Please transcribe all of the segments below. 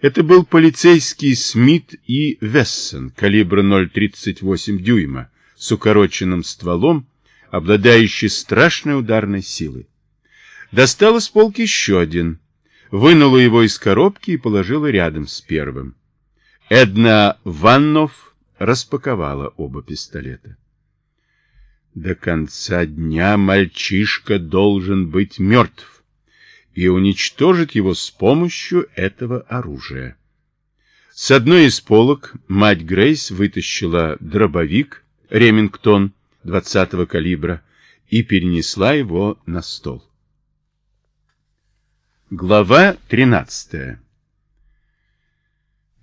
Это был полицейский Смит и Вессон калибра 0,38 дюйма с укороченным стволом, обладающий страшной ударной силой. Достал из полки еще один, вынула его из коробки и положила рядом с первым. Эдна Ваннов распаковала оба пистолета. До конца дня мальчишка должен быть мертв и уничтожить его с помощью этого оружия. С одной из полок мать Грейс вытащила дробовик Ремингтон 20-го калибра и перенесла его на стол. Глава 13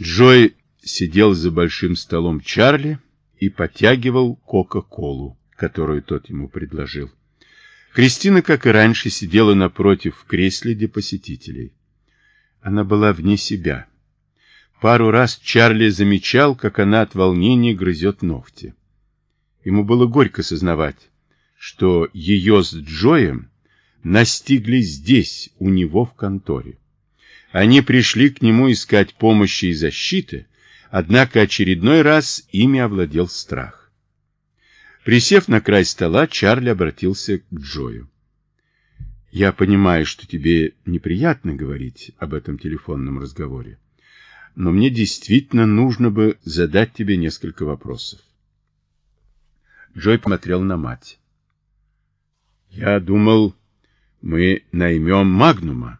Джой сидел за большим столом Чарли и потягивал Кока-Колу, которую тот ему предложил. Кристина, как и раньше, сидела напротив в кресле для посетителей. Она была вне себя. Пару раз Чарли замечал, как она от волнения грызет ногти. Ему было горько сознавать, что ее с Джоем настигли здесь, у него в конторе. Они пришли к нему искать помощи и защиты, однако очередной раз ими овладел страх. Присев на край стола, Чарли обратился к Джою. «Я понимаю, что тебе неприятно говорить об этом телефонном разговоре, но мне действительно нужно бы задать тебе несколько вопросов». Джой посмотрел на мать. «Я думал, мы наймем Магнума.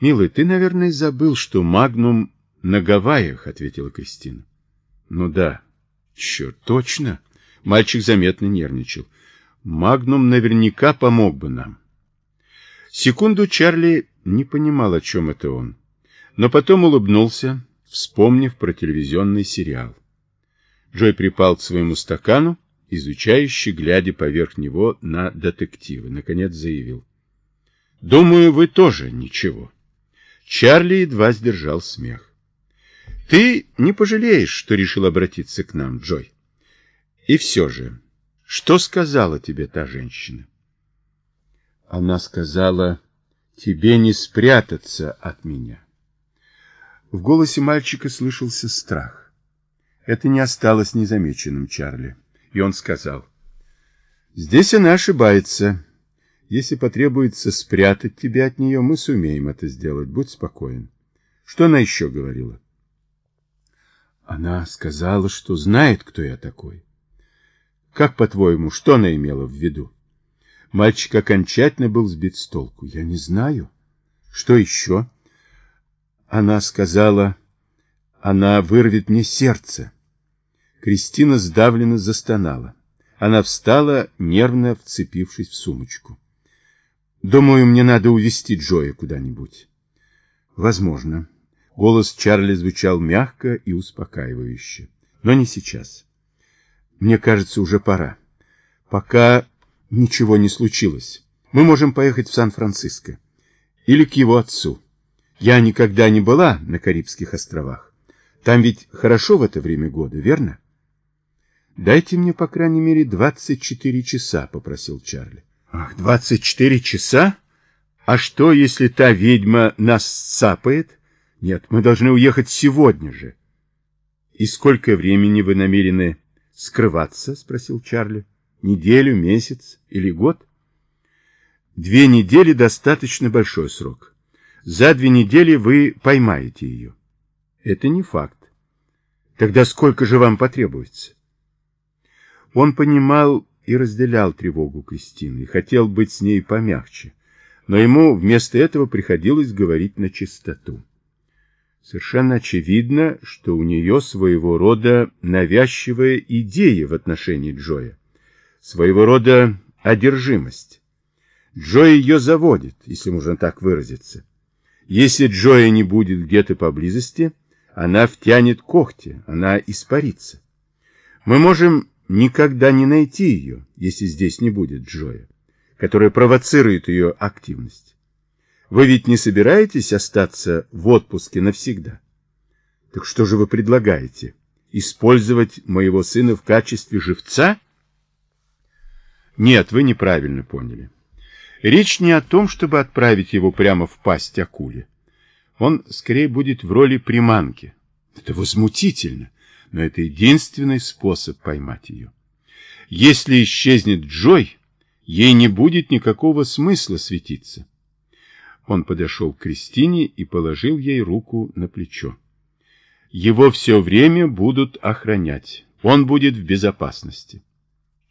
Милый, ты, наверное, забыл, что Магнум на Гавайях, ответила Кристина. Ну да, черт, точно. Мальчик заметно нервничал. Магнум наверняка помог бы нам. Секунду Чарли не понимал, о чем это он, но потом улыбнулся, вспомнив про телевизионный сериал. Джой припал к своему стакану изучающий, глядя поверх него на детективы, наконец заявил. «Думаю, вы тоже ничего». Чарли едва сдержал смех. «Ты не пожалеешь, что решил обратиться к нам, Джой. И все же, что сказала тебе та женщина?» Она сказала, «Тебе не спрятаться от меня». В голосе мальчика слышался страх. Это не осталось незамеченным Чарли и он сказал, «Здесь она ошибается. Если потребуется спрятать тебя от нее, мы сумеем это сделать. Будь спокоен». Что она еще говорила? Она сказала, что знает, кто я такой. Как, по-твоему, что она имела в виду? Мальчик окончательно был сбит с толку. Я не знаю. Что еще? Она сказала, она вырвет мне сердце. Кристина сдавленно застонала. Она встала, нервно вцепившись в сумочку. «Думаю, мне надо увезти Джоя куда-нибудь». «Возможно». Голос Чарли звучал мягко и успокаивающе. «Но не сейчас. Мне кажется, уже пора. Пока ничего не случилось. Мы можем поехать в Сан-Франциско. Или к его отцу. Я никогда не была на Карибских островах. Там ведь хорошо в это время года, верно?» «Дайте мне, по крайней мере, 24 часа», — попросил Чарли. «Ах, 24 часа? А что, если та ведьма нас цапает? Нет, мы должны уехать сегодня же». «И сколько времени вы намерены скрываться?» — спросил Чарли. «Неделю, месяц или год?» «Две недели — достаточно большой срок. За две недели вы поймаете ее». «Это не факт. Тогда сколько же вам потребуется?» Он понимал и разделял тревогу Кристины, и хотел быть с ней помягче, но ему вместо этого приходилось говорить на чистоту. Совершенно очевидно, что у нее своего рода навязчивая идея в отношении Джоя, своего рода одержимость. Джой ее заводит, если можно так выразиться. Если Джоя не будет где-то поблизости, она втянет когти, она испарится. Мы можем никогда не найти ее, если здесь не будет Джоя, которая провоцирует ее активность. Вы ведь не собираетесь остаться в отпуске навсегда? Так что же вы предлагаете? Использовать моего сына в качестве живца? Нет, вы неправильно поняли. Речь не о том, чтобы отправить его прямо в пасть акуле. Он скорее будет в роли приманки. Это возмутительно, но это единственный способ поймать ее. Если исчезнет Джой, ей не будет никакого смысла светиться. Он подошел к Кристине и положил ей руку на плечо. Его все время будут охранять. Он будет в безопасности.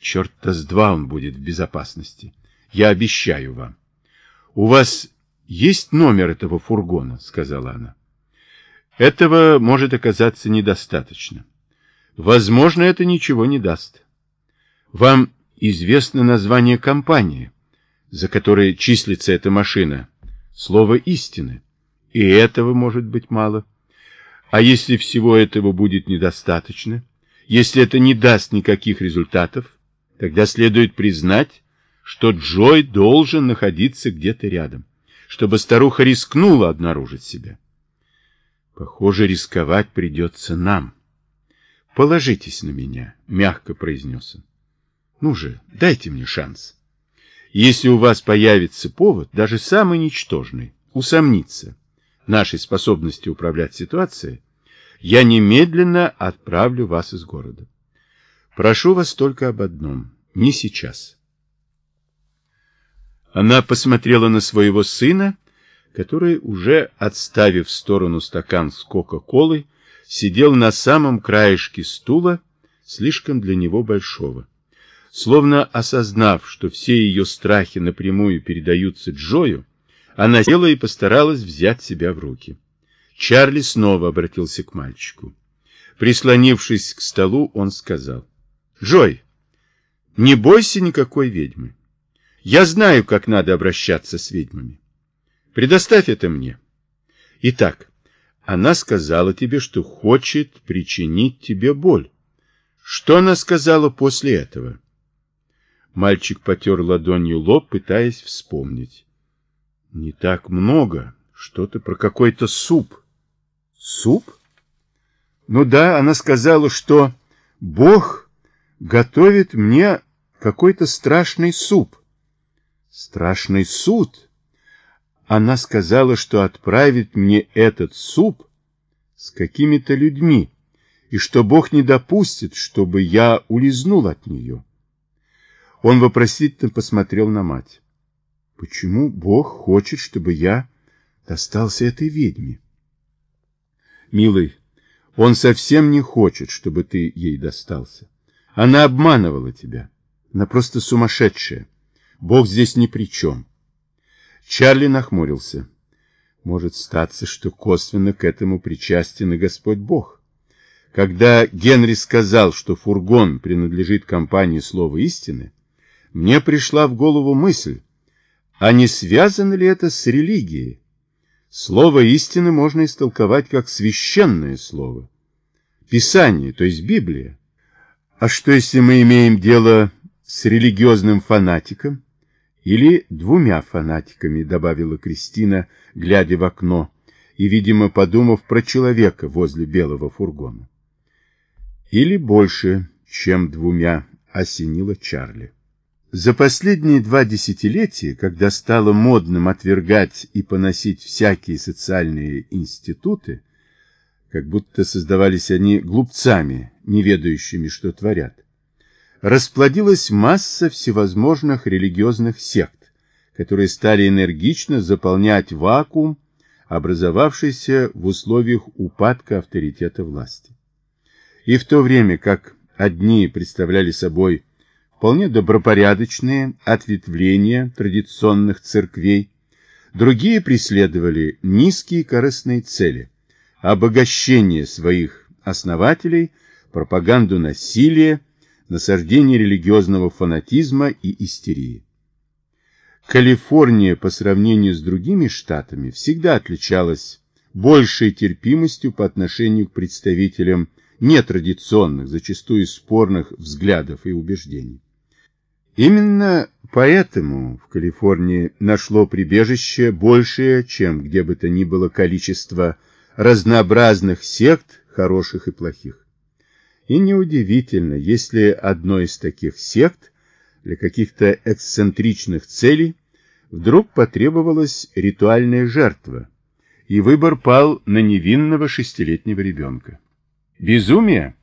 Черт-то с два он будет в безопасности. Я обещаю вам. У вас есть номер этого фургона, сказала она. Этого может оказаться недостаточно. Возможно, это ничего не даст. Вам известно название компании, за которой числится эта машина. Слово истины. И этого может быть мало. А если всего этого будет недостаточно, если это не даст никаких результатов, тогда следует признать, что Джой должен находиться где-то рядом, чтобы старуха рискнула обнаружить себя. Похоже, рисковать придется нам. Положитесь на меня, мягко произнес он. Ну же, дайте мне шанс. Если у вас появится повод, даже самый ничтожный, усомниться в нашей способности управлять ситуацией, я немедленно отправлю вас из города. Прошу вас только об одном, не сейчас. Она посмотрела на своего сына, который, уже отставив в сторону стакан с кока-колой, сидел на самом краешке стула, слишком для него большого. Словно осознав, что все ее страхи напрямую передаются Джою, она села и постаралась взять себя в руки. Чарли снова обратился к мальчику. Прислонившись к столу, он сказал, «Джой, не бойся никакой ведьмы. Я знаю, как надо обращаться с ведьмами. Предоставь это мне. Итак, она сказала тебе, что хочет причинить тебе боль. Что она сказала после этого? Мальчик потер ладонью лоб, пытаясь вспомнить. Не так много. Что-то про какой-то суп. Суп? Ну да, она сказала, что Бог готовит мне какой-то страшный суп. Страшный суд. Она сказала, что отправит мне этот суп с какими-то людьми, и что Бог не допустит, чтобы я улизнул от нее. Он вопросительно посмотрел на мать. Почему Бог хочет, чтобы я достался этой ведьме? Милый, он совсем не хочет, чтобы ты ей достался. Она обманывала тебя. Она просто сумасшедшая. Бог здесь ни при чем. Чарли нахмурился. Может статься, что косвенно к этому причастен и Господь Бог. Когда Генри сказал, что фургон принадлежит компании Слова истины, мне пришла в голову мысль, а не связано ли это с религией? Слово истины можно истолковать как священное слово. Писание, то есть Библия. А что, если мы имеем дело с религиозным фанатиком? Или двумя фанатиками, добавила Кристина, глядя в окно и, видимо, подумав про человека возле белого фургона. Или больше, чем двумя, осенила Чарли. За последние два десятилетия, когда стало модным отвергать и поносить всякие социальные институты, как будто создавались они глупцами, не ведающими, что творят, расплодилась масса всевозможных религиозных сект, которые стали энергично заполнять вакуум, образовавшийся в условиях упадка авторитета власти. И в то время как одни представляли собой вполне добропорядочные ответвления традиционных церквей, другие преследовали низкие корыстные цели – обогащение своих основателей, пропаганду насилия, насаждение религиозного фанатизма и истерии. Калифорния по сравнению с другими штатами всегда отличалась большей терпимостью по отношению к представителям нетрадиционных, зачастую спорных взглядов и убеждений. Именно поэтому в Калифорнии нашло прибежище большее, чем где бы то ни было количество разнообразных сект, хороших и плохих. И неудивительно, если одной из таких сект для каких-то эксцентричных целей вдруг потребовалась ритуальная жертва, и выбор пал на невинного шестилетнего ребенка. Безумие